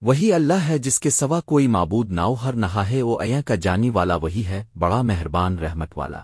وہی اللہ ہے جس کے سوا کوئی معبود ناؤ ہر نہا ہے، وہ ایا کا جانی والا وہی ہے، بڑا مہربان رحمت والا۔